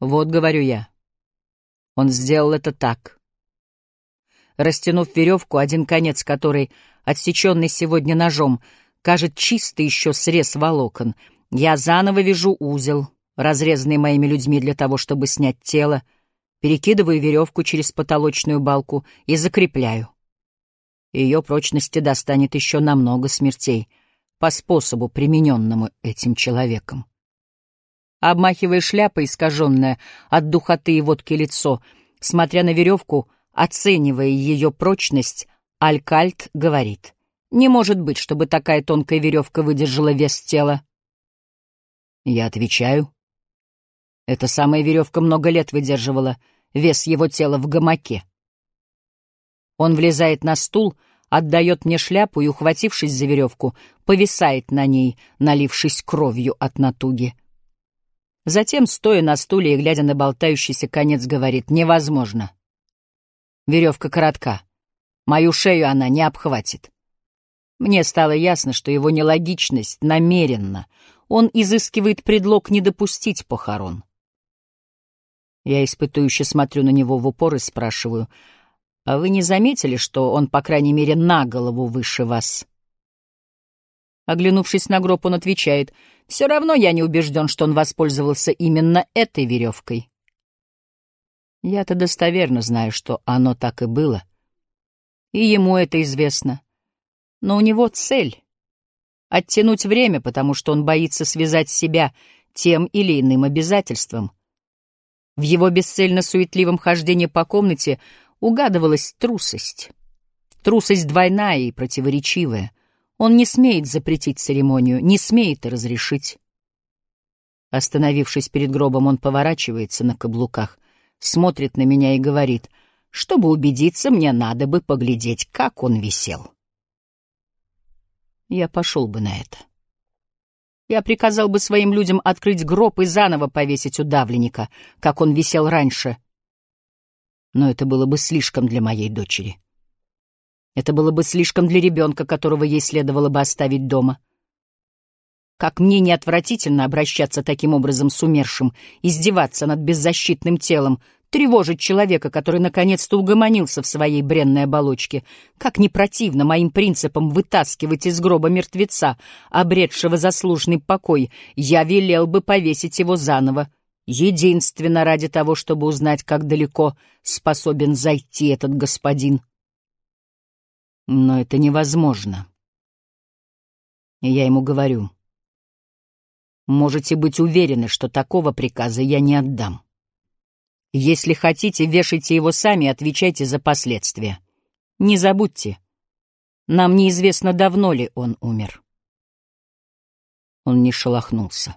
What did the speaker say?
Вот, говорю я. Он сделал это так. Растянув веревку, один конец которой, отсеченный сегодня ножом, кажет чистый еще срез волокон, я заново вяжу узел, разрезанный моими людьми для того, чтобы снять тело, перекидываю веревку через потолочную балку и закрепляю. Ее прочности достанет еще намного смертей по способу, примененному этим человеком. Обмахивая шляпой, искаженное от духоты и водки лицо, смотря на веревку, оценивая ее прочность, Алькальт говорит, «Не может быть, чтобы такая тонкая веревка выдержала вес тела». Я отвечаю, эта самая веревка много лет выдерживала вес его тела в гамаке. Он влезает на стул, отдает мне шляпу и, ухватившись за веревку, повисает на ней, налившись кровью от натуги. Затем, стоя на стуле и глядя на болтающийся конец, говорит «невозможно». Веревка коротка. Мою шею она не обхватит. Мне стало ясно, что его нелогичность намеренно. Он изыскивает предлог не допустить похорон. Я испытующе смотрю на него в упор и спрашиваю, «А вы не заметили, что он, по крайней мере, на голову выше вас?» Оглянувшись на гроб, он отвечает, «Все равно я не убежден, что он воспользовался именно этой веревкой». Я-то достоверно знаю, что оно так и было. И ему это известно. Но у него цель — оттянуть время, потому что он боится связать себя тем или иным обязательством. В его бесцельно-суетливом хождении по комнате угадывалась трусость. Трусость двойная и противоречивая. Он не смеет запретить церемонию, не смеет разрешить. Остановившись перед гробом, он поворачивается на каблуках, смотрит на меня и говорит, чтобы убедиться, мне надо бы поглядеть, как он висел. Я пошел бы на это. Я приказал бы своим людям открыть гроб и заново повесить удавленника, как он висел раньше. Но это было бы слишком для моей дочери. Это было бы слишком для ребенка, которого ей следовало бы оставить дома. Как мне не отвратительно обращаться таким образом с умершим, издеваться над беззащитным телом, тревожить человека, который наконец-то угомонился в своей бренной оболочке. Как не противно моим принципам вытаскивать из гроба мертвеца, обретшего заслуженный покой, я велел бы повесить его заново, единственно ради того, чтобы узнать, как далеко способен зайти этот господин. Но это невозможно. И я ему говорю, можете быть уверены, что такого приказа я не отдам. Если хотите, вешайте его сами и отвечайте за последствия. Не забудьте, нам неизвестно, давно ли он умер. Он не шелохнулся.